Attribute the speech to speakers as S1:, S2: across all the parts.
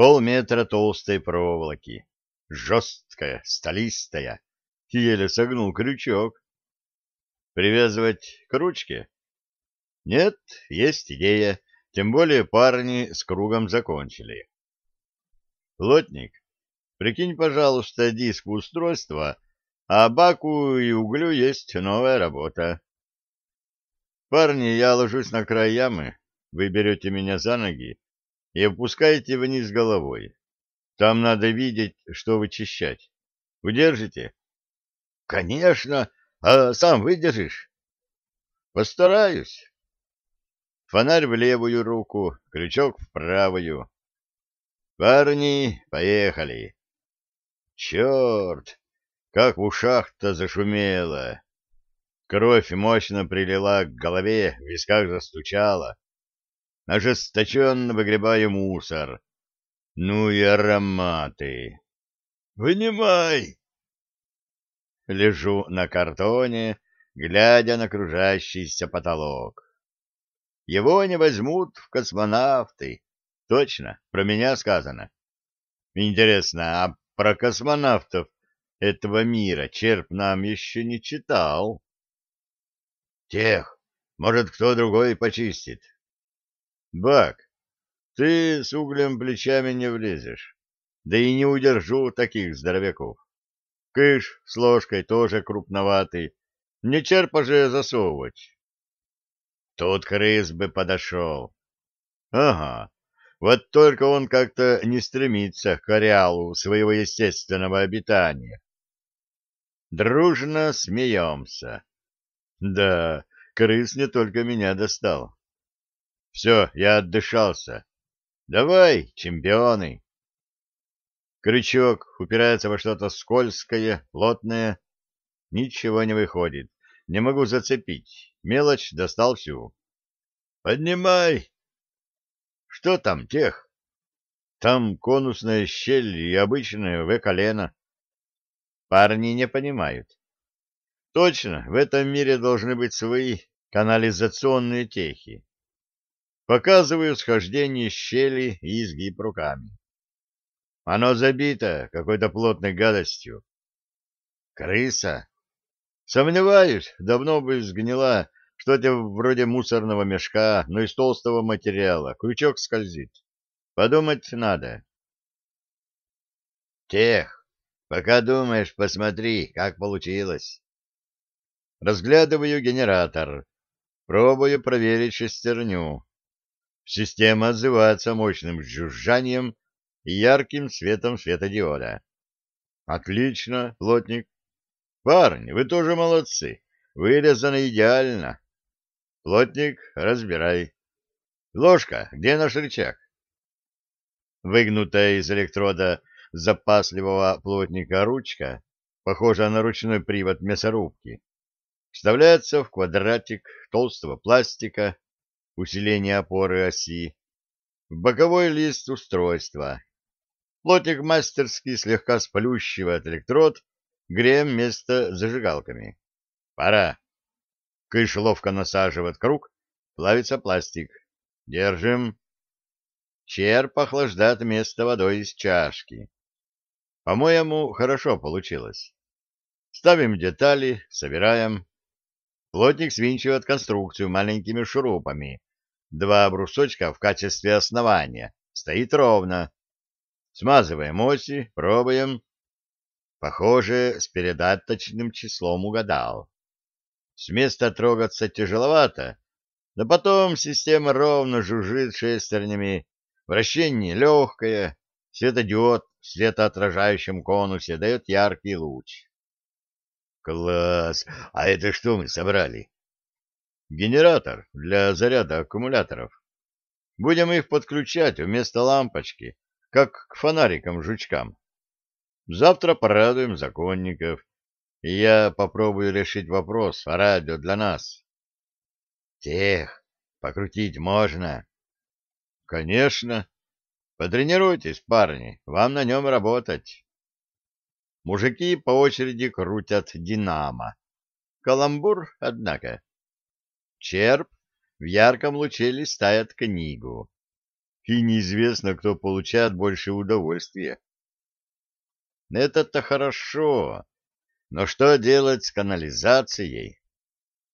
S1: полметра толстой проволоки, жесткая, столистая, еле согнул крючок. Привязывать к ручке? Нет, есть идея, тем более парни с кругом закончили. Плотник, прикинь, пожалуйста, диск устройства, а баку и углю есть новая работа. Парни, я ложусь на край ямы, вы берете меня за ноги, и опускаете вниз головой. Там надо видеть, что вычищать. Удержите? — Конечно. А сам выдержишь? — Постараюсь. Фонарь в левую руку, крючок в правую. Парни, поехали. Черт, как в ушах-то зашумело. Кровь мощно прилила к голове, в висках застучала ожесточенно выгребаю мусор. Ну и ароматы. Вынимай! Лежу на картоне, глядя на кружащийся потолок. Его не возьмут в космонавты. Точно, про меня сказано. Интересно, а про космонавтов этого мира Черп нам еще не читал? Тех, может, кто другой почистит. Бак, ты с углем плечами не влезешь, да и не удержу таких здоровяков. Кыш с ложкой тоже крупноватый, не черпа же засовывать. Тут крыс бы подошел. Ага, вот только он как-то не стремится к ареалу своего естественного обитания. Дружно смеемся. Да, крыс не только меня достал. Все, я отдышался. Давай, чемпионы. Крючок упирается во что-то скользкое, плотное. Ничего не выходит. Не могу зацепить. Мелочь достал всю. Поднимай. Что там, тех? Там конусная щель и обычная в колено. Парни не понимают. Точно, в этом мире должны быть свои канализационные техи. Показываю схождение щели и изгиб руками. Оно забито какой-то плотной гадостью. Крыса? Сомневаюсь, давно бы сгнила что-то вроде мусорного мешка, но из толстого материала. Крючок скользит. Подумать надо. Тех, пока думаешь, посмотри, как получилось. Разглядываю генератор. Пробую проверить шестерню. Система отзывается мощным жужжанием и ярким светом светодиода. Отлично, плотник. Парни, вы тоже молодцы. Вырезано идеально. Плотник, разбирай. Ложка, где наш рычаг? Выгнутая из электрода запасливого плотника ручка, похожая на ручной привод мясорубки, вставляется в квадратик толстого пластика усиление опоры оси, боковой лист устройства. плотник мастерски слегка сплющивает электрод, греем место зажигалками. Пора. Кыш ловко насаживает круг, плавится пластик. Держим. Черп охлаждает место водой из чашки. По-моему, хорошо получилось. Ставим детали, собираем. Плотник свинчивает конструкцию маленькими шурупами. Два брусочка в качестве основания. Стоит ровно. Смазываем оси, пробуем. Похоже, с передаточным числом угадал. С места трогаться тяжеловато, но потом система ровно жужжит шестернями, вращение легкое, светодиод в светоотражающем конусе дает яркий луч. Класс! А это что мы собрали? Генератор для заряда аккумуляторов. Будем их подключать вместо лампочки, как к фонарикам-жучкам. Завтра порадуем законников, и я попробую решить вопрос о радио для нас. Тех покрутить можно? Конечно. Потренируйтесь, парни, вам на нем работать. Мужики по очереди крутят динамо. Каламбур, однако. Черп в ярком луче листает книгу. И неизвестно, кто получает больше удовольствия. Это-то хорошо, но что делать с канализацией?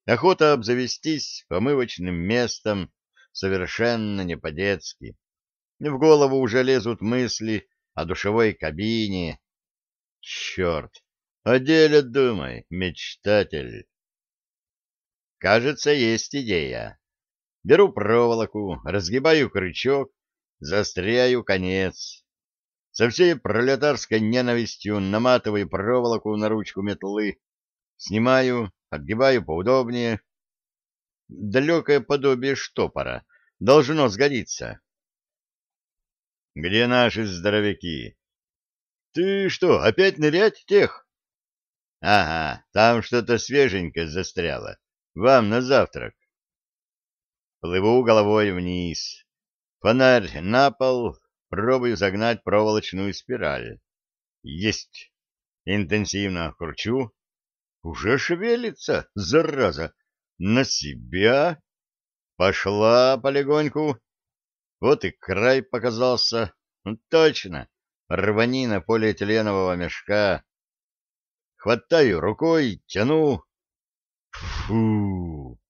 S1: Охота обзавестись помывочным местом совершенно не по-детски. В голову уже лезут мысли о душевой кабине, Черт! О деле думай, мечтатель. Кажется, есть идея. Беру проволоку, разгибаю крючок, застряю конец. Со всей пролетарской ненавистью наматываю проволоку на ручку метлы, снимаю, отгибаю поудобнее. Далекое подобие штопора должно сгодиться. Где наши здоровяки? Ты что, опять нырять тех? Ага, там что-то свеженькое застряло. Вам на завтрак. Плыву головой вниз. Фонарь на пол, пробую загнать проволочную спираль. Есть. Интенсивно кручу. Уже шевелится, зараза. На себя. Пошла полегоньку. Вот и край показался. Ну, точно рванина полиэтиленового мешка. Хватаю рукой, тяну. Фу!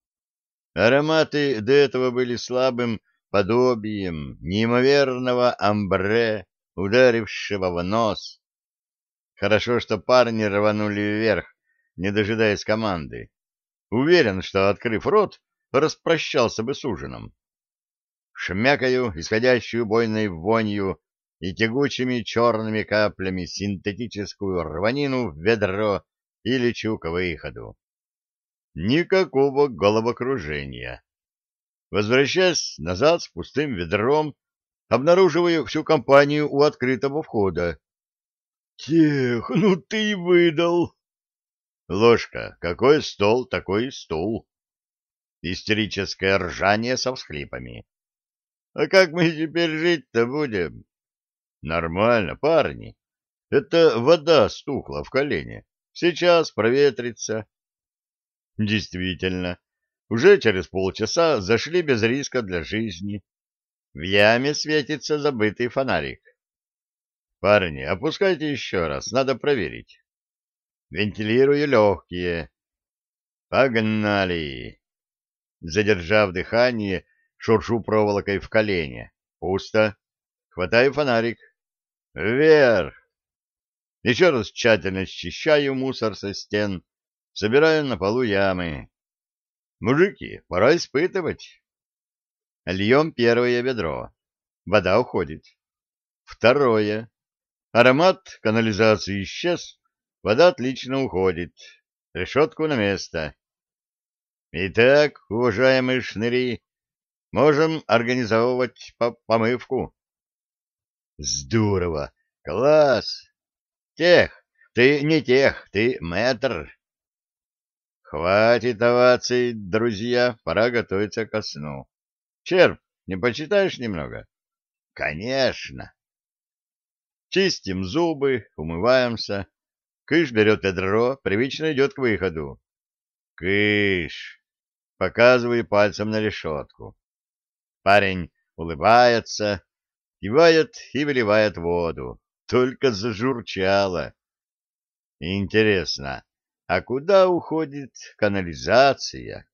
S1: Ароматы до этого были слабым подобием неимоверного амбре, ударившего в нос. Хорошо, что парни рванули вверх, не дожидаясь команды. Уверен, что, открыв рот, распрощался бы с ужином. Шмякаю исходящую бойной вонью и тягучими черными каплями синтетическую рванину в ведро и лечу к выходу. Никакого головокружения. Возвращаясь назад с пустым ведром, обнаруживаю всю компанию у открытого входа. «Тех, ну ты и выдал!» «Ложка, какой стол, такой стул!» Истерическое ржание со всхлипами. «А как мы теперь жить-то будем?» Нормально, парни. Это вода стухла в колене. Сейчас проветрится. Действительно, уже через полчаса зашли без риска для жизни. В яме светится забытый фонарик. Парни, опускайте еще раз, надо проверить. Вентилирую легкие. Погнали. Задержав дыхание, шуршу проволокой в колене. Пусто. Хватаю фонарик. Вверх! Еще раз тщательно счищаю мусор со стен, собираю на полу ямы. Мужики, пора испытывать. Льем первое ведро. Вода уходит. Второе. Аромат канализации исчез, вода отлично уходит. Решетку на место. Итак, уважаемые шныри, можем организовывать помывку. Здорово! Класс! Тех! Ты не тех, ты мэтр! Хватит оваций, друзья, пора готовиться ко сну. Черп, не почитаешь немного? Конечно! Чистим зубы, умываемся. Кыш берет ведро, привычно идет к выходу. Кыш! Показываю пальцем на решетку. Парень улыбается, кивает и выливает воду. Только зажурчало. Интересно, а куда уходит канализация?